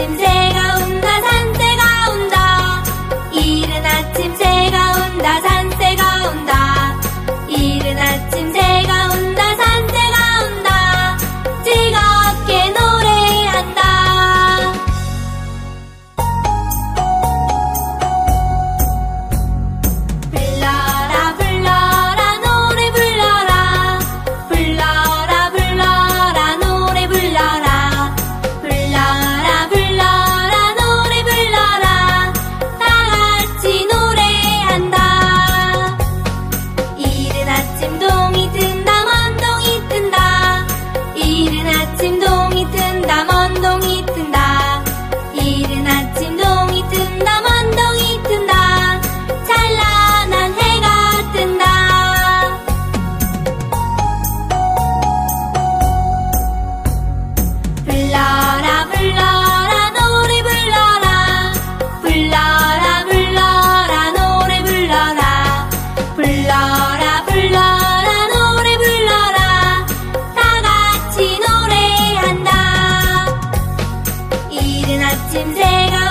Shenzhen. 아침새가